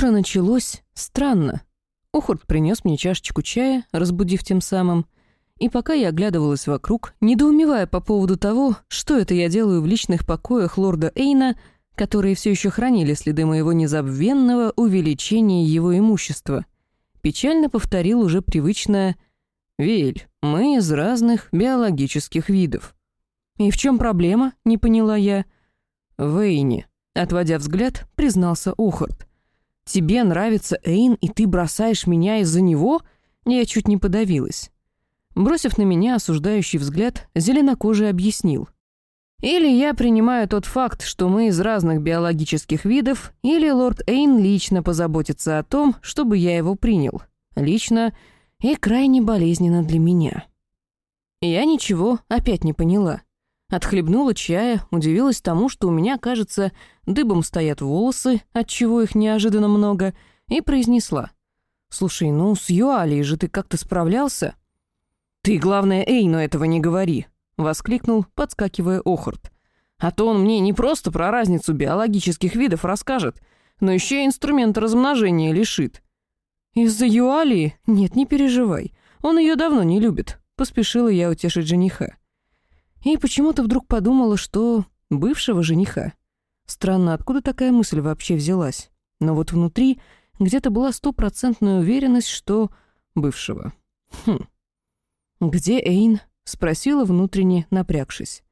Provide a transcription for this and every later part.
Утро началось странно. Охорт принес мне чашечку чая, разбудив тем самым. И пока я оглядывалась вокруг, недоумевая по поводу того, что это я делаю в личных покоях лорда Эйна, которые все еще хранили следы моего незабвенного увеличения его имущества, печально повторил уже привычное «Вель, мы из разных биологических видов». «И в чем проблема?» — не поняла я. «В Эйне», — отводя взгляд, признался Охарт. «Тебе нравится Эйн, и ты бросаешь меня из-за него?» Я чуть не подавилась. Бросив на меня осуждающий взгляд, зеленокожий объяснил. «Или я принимаю тот факт, что мы из разных биологических видов, или лорд Эйн лично позаботится о том, чтобы я его принял. Лично и крайне болезненно для меня». Я ничего опять не поняла. Отхлебнула чая, удивилась тому, что у меня, кажется, дыбом стоят волосы, отчего их неожиданно много, и произнесла. «Слушай, ну с Юалией же ты как-то справлялся?» «Ты, главное, эй, но этого не говори!» — воскликнул, подскакивая Охарт. «А то он мне не просто про разницу биологических видов расскажет, но еще и инструмент размножения лишит». «Из-за Юалии? Нет, не переживай. Он ее давно не любит», — поспешила я утешить жениха. И почему-то вдруг подумала, что бывшего жениха. Странно, откуда такая мысль вообще взялась? Но вот внутри где-то была стопроцентная уверенность, что бывшего. Хм. «Где Эйн?» — спросила внутренне, напрягшись.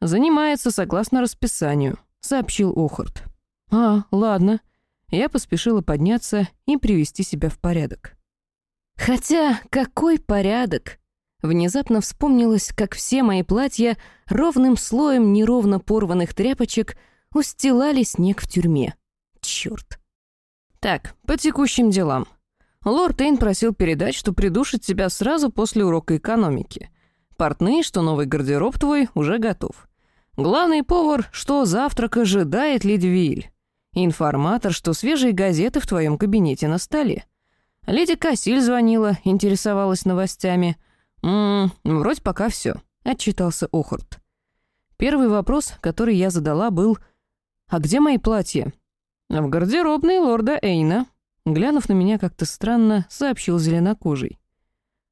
«Занимается согласно расписанию», — сообщил Охарт. «А, ладно». Я поспешила подняться и привести себя в порядок. Хотя какой порядок? Внезапно вспомнилось, как все мои платья ровным слоем неровно порванных тряпочек устилали снег в тюрьме. Чёрт. Так, по текущим делам. Лорд Эйн просил передать, что придушит тебя сразу после урока экономики. Портные, что новый гардероб твой уже готов. Главный повар, что завтрак ожидает Лидвиль. Информатор, что свежие газеты в твоем кабинете на столе. Леди Кассиль звонила, интересовалась новостями. «Ммм, вроде пока все», — отчитался Охорт. Первый вопрос, который я задала, был «А где мои платья?» «В гардеробной лорда Эйна», — глянув на меня как-то странно, сообщил зеленокожий.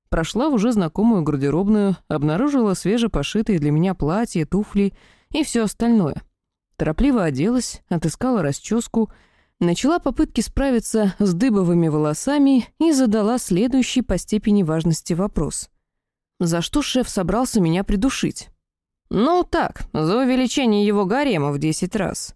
Прошла в уже знакомую гардеробную, обнаружила свежепошитые для меня платья, туфли и все остальное. Торопливо оделась, отыскала расческу, начала попытки справиться с дыбовыми волосами и задала следующий по степени важности вопрос. За что шеф собрался меня придушить? Ну так, за увеличение его гарема в десять раз.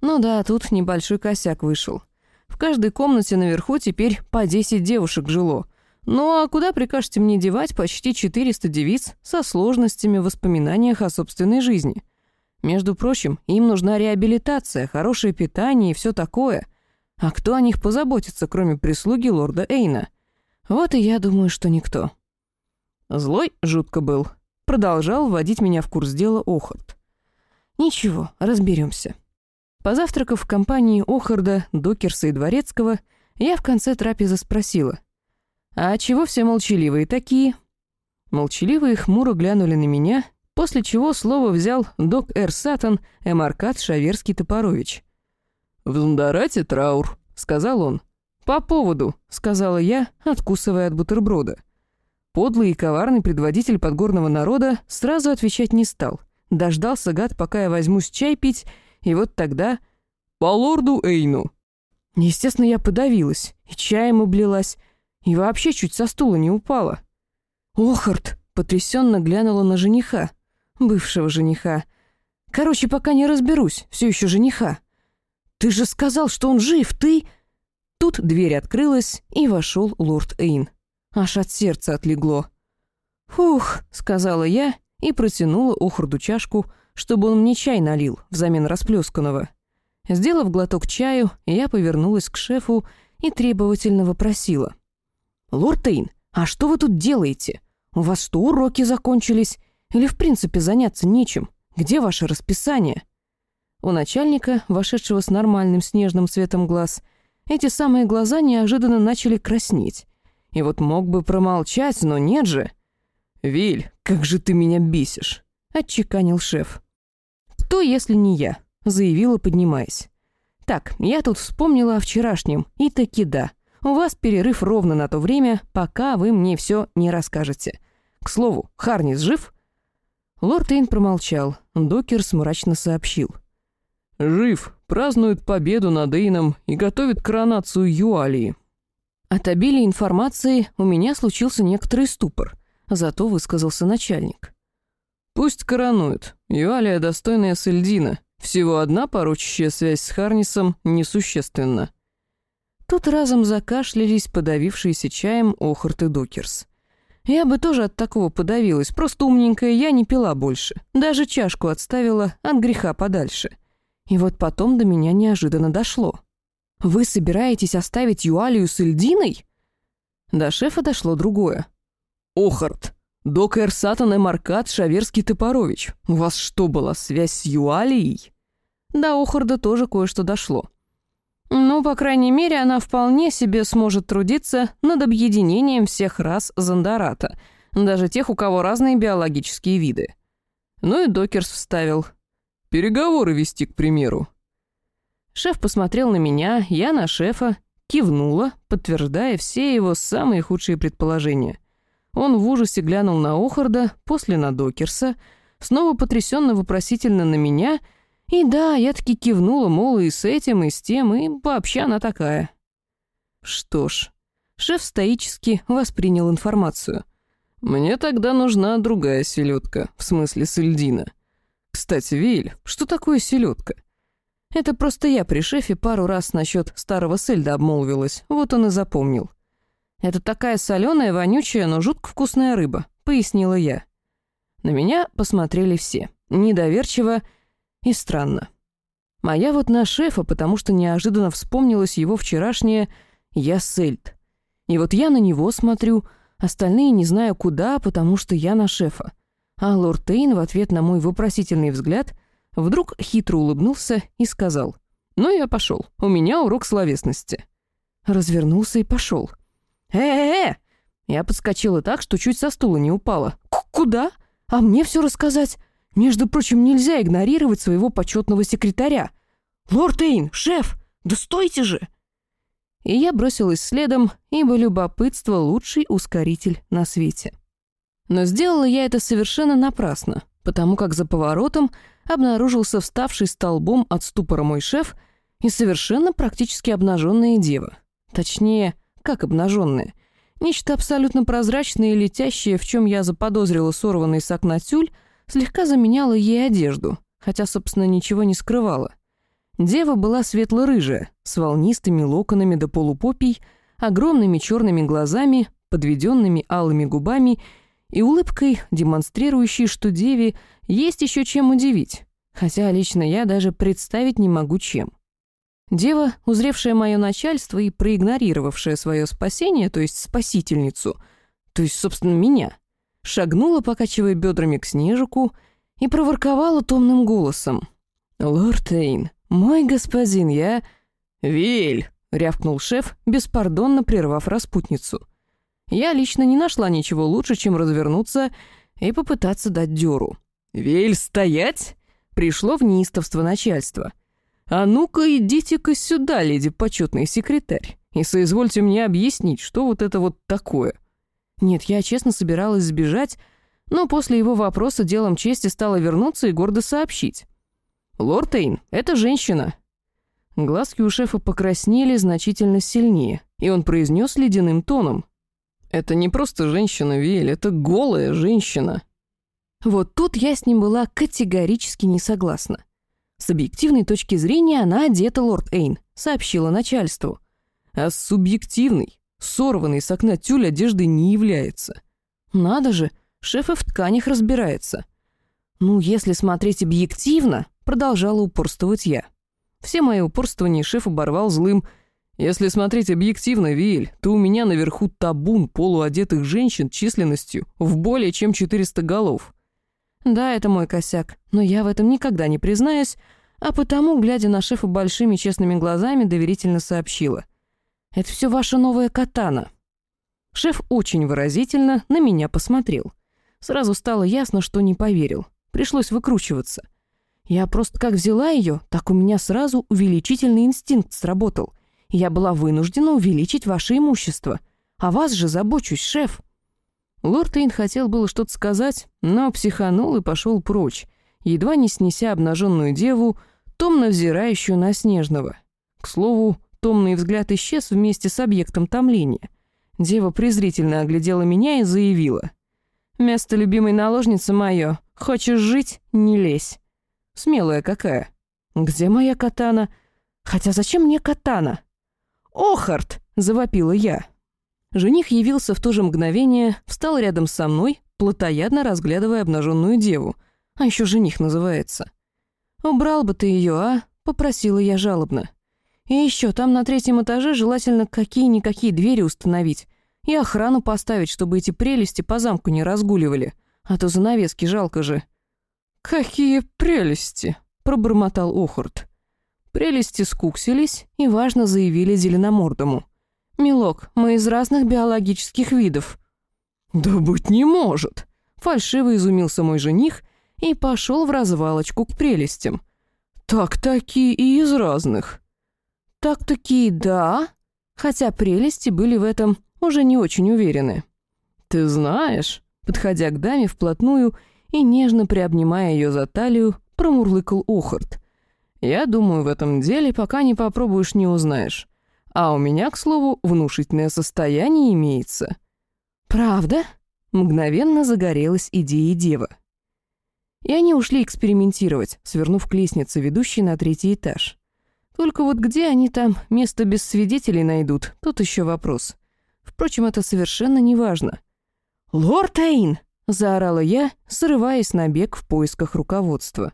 Ну да, тут небольшой косяк вышел. В каждой комнате наверху теперь по десять девушек жило. Ну а куда прикажете мне девать почти 400 девиц со сложностями в воспоминаниях о собственной жизни? Между прочим, им нужна реабилитация, хорошее питание и все такое. А кто о них позаботится, кроме прислуги лорда Эйна? Вот и я думаю, что никто. Злой жутко был. Продолжал вводить меня в курс дела Охард. Ничего, разберемся. Позавтракав в компании Охарда, Докерса и Дворецкого, я в конце трапезы спросила. «А чего все молчаливые такие?» Молчаливые хмуро глянули на меня, после чего слово взял док Эр Сатан Эмаркат Шаверский-Топорович. «В Зундарате траур», — сказал он. «По поводу», — сказала я, откусывая от бутерброда. Подлый и коварный предводитель подгорного народа сразу отвечать не стал. Дождался гад, пока я возьмусь чай пить, и вот тогда... «По лорду Эйну!» Естественно, я подавилась, и чаем облилась, и вообще чуть со стула не упала. «Охарт!» — потрясенно глянула на жениха, бывшего жениха. «Короче, пока не разберусь, все еще жениха. Ты же сказал, что он жив, ты...» Тут дверь открылась, и вошел лорд Эйн. Аж от сердца отлегло. «Фух», — сказала я и протянула Охорду чашку, чтобы он мне чай налил взамен расплесканного. Сделав глоток чаю, я повернулась к шефу и требовательно вопросила. «Лорд Тейн, а что вы тут делаете? У вас что, уроки закончились? Или в принципе заняться нечем? Где ваше расписание?» У начальника, вошедшего с нормальным снежным цветом глаз, эти самые глаза неожиданно начали краснеть, и вот мог бы промолчать, но нет же. «Виль, как же ты меня бесишь!» — отчеканил шеф. «Кто, если не я?» — заявила, поднимаясь. Так, я тут вспомнила о вчерашнем, и таки да. У вас перерыв ровно на то время, пока вы мне все не расскажете. К слову, Харнис жив?» Лорд Эйн промолчал. Докерс мрачно сообщил. «Жив, празднует победу над Эйном и готовит коронацию Юалии». От обилия информации у меня случился некоторый ступор, зато высказался начальник. «Пусть коронует. Юалия достойная Сельдина. Всего одна порочащая связь с Харнисом несущественна». Тут разом закашлялись подавившиеся чаем Охарт и Докерс. Я бы тоже от такого подавилась, просто умненькая я не пила больше. Даже чашку отставила от греха подальше. И вот потом до меня неожиданно дошло. «Вы собираетесь оставить Юалию с Эльдиной?» До шефа дошло другое. «Охарт, док Эрсатан и Маркат Шаверский-Топорович, у вас что, была связь с Юалией?» До Охарда тоже кое-что дошло. Ну, по крайней мере, она вполне себе сможет трудиться над объединением всех рас Зандарата, даже тех, у кого разные биологические виды. Ну и Докерс вставил. «Переговоры вести, к примеру». Шеф посмотрел на меня, я на шефа, кивнула, подтверждая все его самые худшие предположения. Он в ужасе глянул на Охарда, после на Докерса, снова потрясенно вопросительно на меня — и да, я таки кивнула, мол, и с этим, и с тем, и вообще она такая. Что ж, шеф стоически воспринял информацию. «Мне тогда нужна другая селедка, в смысле сельдина. Кстати, Виль, что такое селедка? Это просто я при шефе пару раз насчет старого сельда обмолвилась, вот он и запомнил. Это такая соленая, вонючая, но жутко вкусная рыба, пояснила я. На меня посмотрели все, недоверчиво и странно. Моя вот на шефа, потому что неожиданно вспомнилось его вчерашнее «я сельд». И вот я на него смотрю, остальные не знаю куда, потому что я на шефа. А лорд Тейн в ответ на мой вопросительный взгляд вдруг хитро улыбнулся и сказал «Ну я пошел, у меня урок словесности». Развернулся и пошел. «Э-э-э!» Я подскочила так, что чуть со стула не упала. «Куда? А мне все рассказать? Между прочим, нельзя игнорировать своего почетного секретаря. «Лорд Эйн, шеф, да стойте же!» И я бросилась следом, ибо любопытство — лучший ускоритель на свете. Но сделала я это совершенно напрасно, потому как за поворотом обнаружился вставший столбом от ступора мой шеф и совершенно практически обнаженная дева. Точнее, как обнаженная. Нечто абсолютно прозрачное и летящее, в чем я заподозрила сорванный с окна тюль, слегка заменяла ей одежду, хотя, собственно, ничего не скрывала. Дева была светло-рыжая, с волнистыми локонами до полупопий, огромными черными глазами, подведенными алыми губами и улыбкой, демонстрирующей, что деве есть еще чем удивить, хотя лично я даже представить не могу чем. Дева, узревшая мое начальство и проигнорировавшая свое спасение, то есть спасительницу, то есть, собственно, меня, шагнула, покачивая бедрами к снежику, и проворковала томным голосом. «Лорд Эйн, мой господин, я...» «Виль!» — рявкнул шеф, беспардонно прервав распутницу. Я лично не нашла ничего лучше, чем развернуться и попытаться дать дёру. «Виль, стоять!» — пришло в неистовство начальства. «А ну-ка, идите-ка сюда, леди почетный секретарь, и соизвольте мне объяснить, что вот это вот такое». Нет, я честно собиралась сбежать, но после его вопроса делом чести стала вернуться и гордо сообщить. «Лорд Эйн, это женщина». Глазки у шефа покраснели значительно сильнее, и он произнес ледяным тоном. «Это не просто женщина, Виэль, это голая женщина». Вот тут я с ним была категорически не согласна. С объективной точки зрения она одета, лорд Эйн, сообщила начальству. А с субъективной Сорванный с окна тюль одежды не является. Надо же, шеф и в тканях разбирается. Ну, если смотреть объективно, продолжала упорствовать я. Все мои упорствования шеф оборвал злым. Если смотреть объективно, Виль, то у меня наверху табун полуодетых женщин численностью в более чем 400 голов. Да, это мой косяк, но я в этом никогда не признаюсь, а потому, глядя на шефа большими честными глазами, доверительно сообщила — это все ваша новая катана». Шеф очень выразительно на меня посмотрел. Сразу стало ясно, что не поверил. Пришлось выкручиваться. Я просто как взяла ее, так у меня сразу увеличительный инстинкт сработал. Я была вынуждена увеличить ваше имущество. А вас же забочусь, шеф». Лорд Эйн хотел было что-то сказать, но психанул и пошел прочь, едва не снеся обнаженную деву, томно взирающую на Снежного. К слову, томный взгляд исчез вместе с объектом томления. Дева презрительно оглядела меня и заявила. «Место любимой наложницы мое. Хочешь жить — не лезь». Смелая какая. Где моя катана? Хотя зачем мне катана? «Охарт!» — завопила я. Жених явился в то же мгновение, встал рядом со мной, плотоядно разглядывая обнаженную деву. А еще жених называется. «Убрал бы ты ее, а?» — попросила я жалобно. «И еще там на третьем этаже желательно какие-никакие двери установить и охрану поставить, чтобы эти прелести по замку не разгуливали, а то занавески жалко же». «Какие прелести!» — пробормотал Охурт. Прелести скуксились и важно заявили зеленомордому. «Милок, мы из разных биологических видов». «Да быть не может!» — фальшиво изумился мой жених и пошел в развалочку к прелестям. «Так-таки и из разных». «Так-таки да», хотя прелести были в этом уже не очень уверены. «Ты знаешь», подходя к даме вплотную и, нежно приобнимая ее за талию, промурлыкал Охарт. «Я думаю, в этом деле пока не попробуешь, не узнаешь. А у меня, к слову, внушительное состояние имеется». «Правда?» — мгновенно загорелась идея дева. И они ушли экспериментировать, свернув к лестнице, ведущей на третий этаж. Только вот где они там место без свидетелей найдут, тут еще вопрос. Впрочем, это совершенно не важно. «Лорд Эйн!» — заорала я, срываясь на бег в поисках руководства.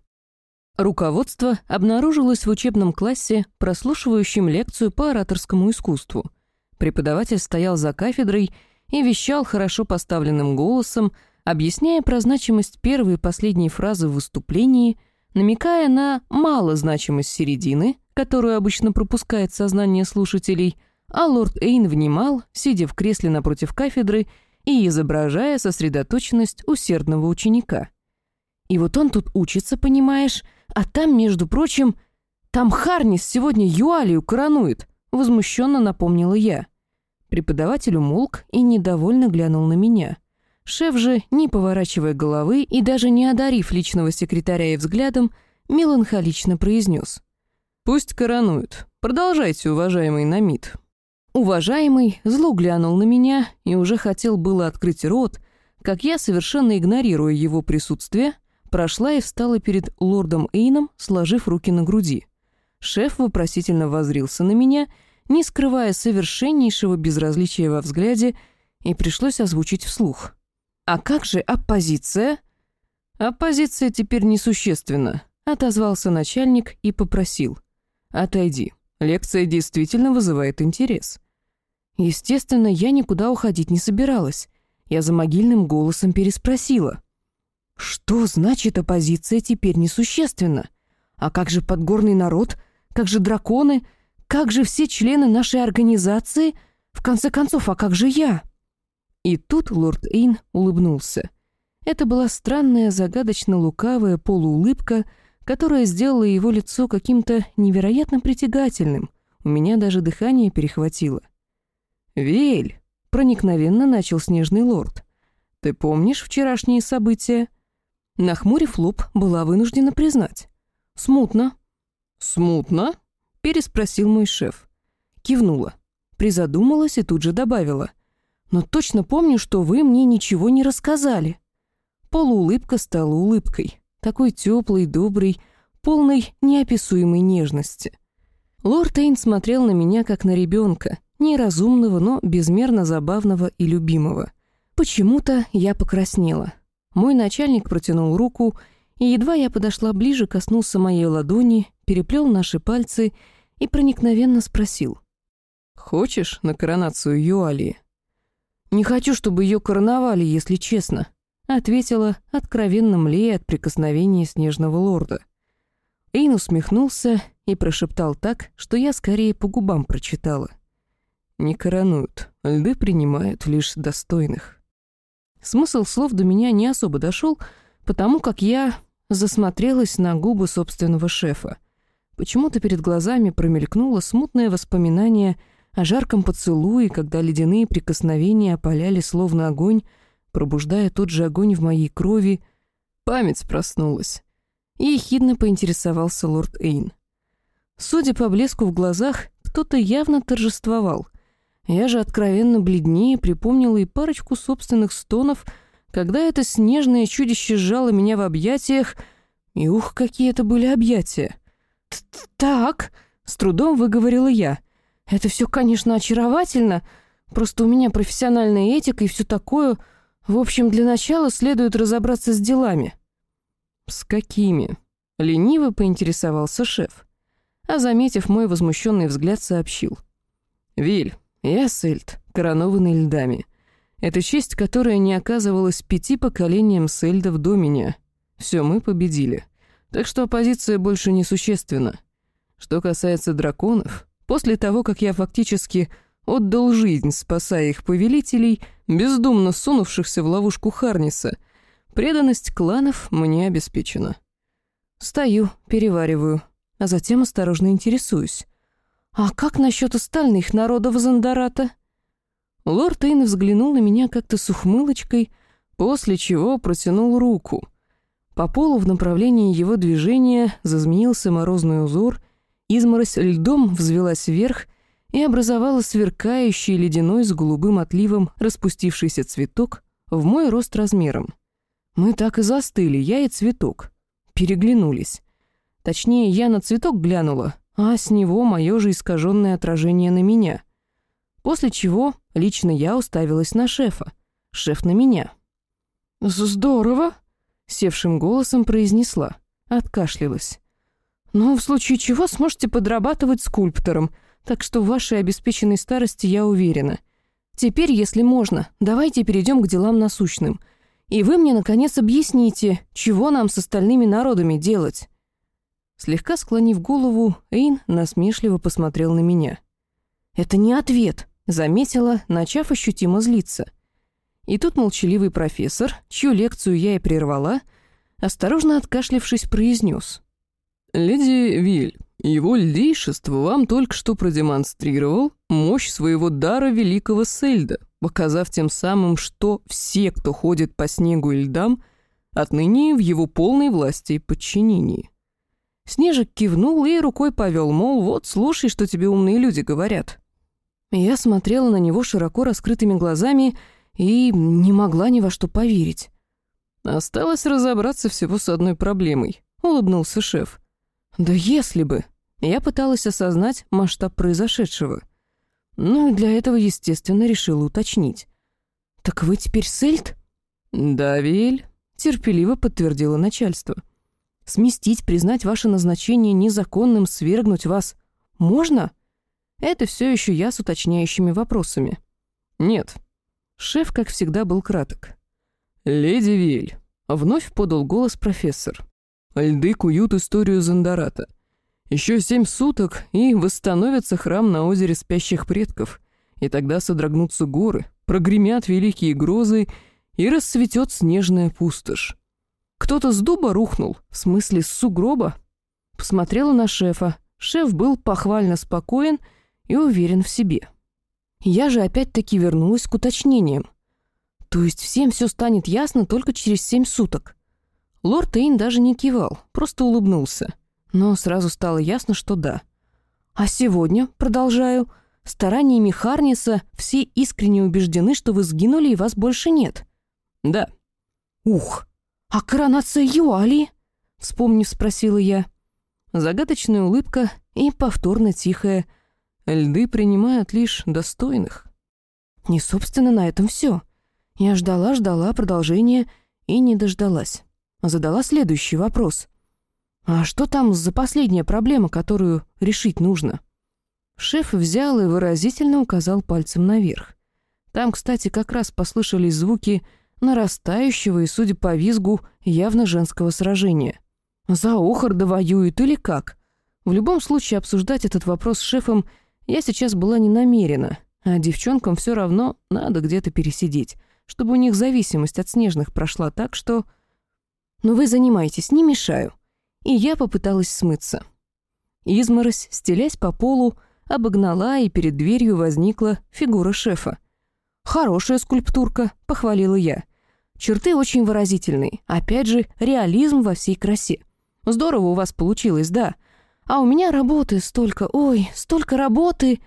Руководство обнаружилось в учебном классе, прослушивающем лекцию по ораторскому искусству. Преподаватель стоял за кафедрой и вещал хорошо поставленным голосом, объясняя про значимость первой и последней фразы в выступлении, намекая на малозначимость середины, которую обычно пропускает сознание слушателей, а лорд Эйн внимал, сидя в кресле напротив кафедры и изображая сосредоточенность усердного ученика. И вот он тут учится, понимаешь, а там, между прочим, там Харнис сегодня Юалию коронует, возмущенно напомнила я. Преподаватель умолк и недовольно глянул на меня. Шеф же, не поворачивая головы и даже не одарив личного секретаря и взглядом, меланхолично произнес. «Пусть коронуют. Продолжайте, уважаемый Намид. Уважаемый зло глянул на меня и уже хотел было открыть рот, как я, совершенно игнорируя его присутствие, прошла и встала перед лордом Эйном, сложив руки на груди. Шеф вопросительно возрился на меня, не скрывая совершеннейшего безразличия во взгляде, и пришлось озвучить вслух. «А как же оппозиция?» «Оппозиция теперь несущественна», — отозвался начальник и попросил. «Отойди. Лекция действительно вызывает интерес». Естественно, я никуда уходить не собиралась. Я за могильным голосом переспросила. «Что значит оппозиция теперь несущественна? А как же подгорный народ? Как же драконы? Как же все члены нашей организации? В конце концов, а как же я?» И тут лорд Эйн улыбнулся. Это была странная, загадочно-лукавая полуулыбка, которая сделала его лицо каким-то невероятно притягательным. У меня даже дыхание перехватило. «Виэль!» — проникновенно начал Снежный лорд. «Ты помнишь вчерашние события?» Нахмурив лоб, была вынуждена признать. «Смутно». «Смутно?» — переспросил мой шеф. Кивнула. Призадумалась и тут же добавила. «Но точно помню, что вы мне ничего не рассказали». Полуулыбка стала улыбкой. Такой теплой, доброй, полной неописуемой нежности. Лорд Эйн смотрел на меня, как на ребенка, неразумного, но безмерно забавного и любимого. Почему-то я покраснела. Мой начальник протянул руку, и едва я подошла ближе, коснулся моей ладони, переплел наши пальцы и проникновенно спросил. «Хочешь на коронацию Юалии?» «Не хочу, чтобы ее короновали, если честно», — ответила, откровенно млея от прикосновения снежного лорда. Эйн усмехнулся и прошептал так, что я скорее по губам прочитала — не коронуют, льды принимают лишь достойных. Смысл слов до меня не особо дошел, потому как я засмотрелась на губы собственного шефа. Почему-то перед глазами промелькнуло смутное воспоминание о жарком поцелуе, когда ледяные прикосновения опаляли словно огонь, пробуждая тот же огонь в моей крови. Память проснулась. И ехидно поинтересовался лорд Эйн. Судя по блеску в глазах, кто-то явно торжествовал. Я же откровенно бледнее припомнила и парочку собственных стонов, когда это снежное чудище сжало меня в объятиях, и ух, какие это были объятия. «Так», — с трудом выговорила я, — «это все, конечно, очаровательно, просто у меня профессиональная этика и все такое. В общем, для начала следует разобраться с делами». «С какими?» — лениво поинтересовался шеф а, заметив мой возмущенный взгляд, сообщил. «Виль, я Сельд, коронованный льдами. Это честь, которая не оказывалась пяти поколениям Сельдов до меня. Все, мы победили. Так что оппозиция больше не существенна. Что касается драконов, после того, как я фактически отдал жизнь, спасая их повелителей, бездумно сунувшихся в ловушку Харниса, преданность кланов мне обеспечена. Стою, перевариваю, а затем осторожно интересуюсь. «А как насчет остальных народов Зандарата?» Лорд Эйн взглянул на меня как-то с ухмылочкой, после чего протянул руку. По полу в направлении его движения зазмеился морозный узор, изморозь льдом взвелась вверх и образовала сверкающий ледяной с голубым отливом распустившийся цветок в мой рост размером. Мы так и застыли, я и цветок. Переглянулись. Точнее, я на цветок глянула, а с него мое же искаженное отражение на меня. После чего лично я уставилась на шефа, шеф на меня. «Здорово!» — севшим голосом произнесла, откашлялась. «Ну, в случае чего сможете подрабатывать скульптором, так что в вашей обеспеченной старости я уверена. Теперь, если можно, давайте перейдем к делам насущным. И вы мне, наконец, объясните, чего нам с остальными народами делать?» Слегка склонив голову, Эйн насмешливо посмотрел на меня. «Это не ответ», — заметила, начав ощутимо злиться. И тут молчаливый профессор, чью лекцию я и прервала, осторожно откашлившись, произнес. «Леди Виль, его льдейшество вам только что продемонстрировал мощь своего дара великого Сельда, показав тем самым, что все, кто ходит по снегу и льдам, отныне в его полной власти и подчинении. Снежик кивнул и рукой повел, мол, вот слушай, что тебе умные люди говорят. Я смотрела на него широко раскрытыми глазами и не могла ни во что поверить. «Осталось разобраться всего с одной проблемой», — улыбнулся шеф. «Да если бы!» Я пыталась осознать масштаб произошедшего. Ну и для этого, естественно, решила уточнить. «Так вы теперь Сельд?» «Да, Виль», — терпеливо подтвердило начальство. Сместить, признать ваше назначение незаконным, свергнуть вас можно? Это все еще я с уточняющими вопросами. Нет. Шеф, как всегда, был краток. «Леди Виль», — вновь подал голос профессор. «Льды куют историю Зандарата. Еще семь суток, и восстановится храм на озере спящих предков, и тогда содрогнутся горы, прогремят великие грозы, и расцветет снежная пустошь. Кто-то с дуба рухнул, в смысле с сугроба. Посмотрела на шефа. Шеф был похвально спокоен и уверен в себе. Я же опять-таки вернулась к уточнениям. То есть всем все станет ясно только через семь суток. Лорд Эйн даже не кивал, просто улыбнулся. Но сразу стало ясно, что да. А сегодня, продолжаю, стараниями Харниса все искренне убеждены, что вы сгинули и вас больше нет. Да. Ух, «А коронация Юали?» — вспомнив, спросила я. Загадочная улыбка и повторно тихая. Льды принимают лишь достойных. Не, собственно, на этом все. Я ждала-ждала продолжения и не дождалась. Задала следующий вопрос. «А что там за последняя проблема, которую решить нужно?» Шеф взял и выразительно указал пальцем наверх. Там, кстати, как раз послышались звуки нарастающего и, судя по визгу, явно женского сражения. За Охарда воюют или как? В любом случае обсуждать этот вопрос с шефом я сейчас была не намерена, а девчонкам все равно надо где-то пересидеть, чтобы у них зависимость от снежных прошла так, что... Но вы занимайтесь, не мешаю. И я попыталась смыться. Изморозь, стелясь по полу, обогнала, и перед дверью возникла фигура шефа. «Хорошая скульптурка», — похвалила я. «Черты очень выразительные. Опять же, реализм во всей красе. Здорово у вас получилось, да. А у меня работы столько, ой, столько работы!»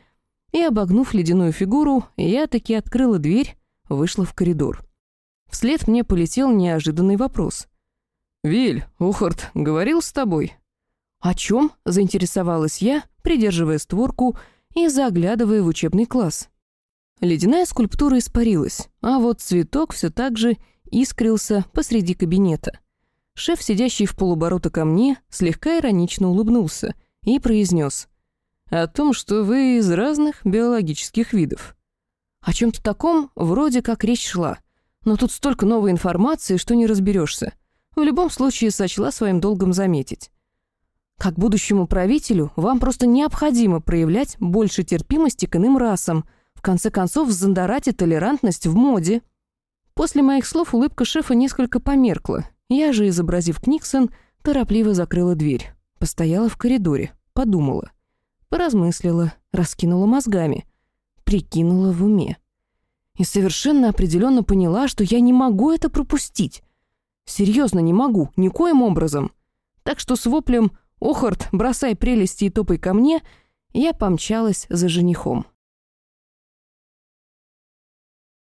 И, обогнув ледяную фигуру, я таки открыла дверь, вышла в коридор. Вслед мне полетел неожиданный вопрос. «Виль, Ухарт говорил с тобой?» «О чем?» — заинтересовалась я, придерживая створку и заглядывая в учебный класс. Ледяная скульптура испарилась, а вот цветок все так же искрился посреди кабинета. Шеф, сидящий в полуборота ко мне, слегка иронично улыбнулся и произнес «О том, что вы из разных биологических видов». О чем-то таком вроде как речь шла, но тут столько новой информации, что не разберешься. В любом случае сочла своим долгом заметить. Как будущему правителю вам просто необходимо проявлять больше терпимости к иным расам, в конце концов зандарать и толерантность в моде. После моих слов улыбка шефа несколько померкла. Я же, изобразив Книксон, торопливо закрыла дверь. Постояла в коридоре, подумала. Поразмыслила, раскинула мозгами. Прикинула в уме. И совершенно определенно поняла, что я не могу это пропустить. Серьезно не могу, никоим образом. Так что с воплем «Охарт, бросай прелести и топай ко мне», я помчалась за женихом.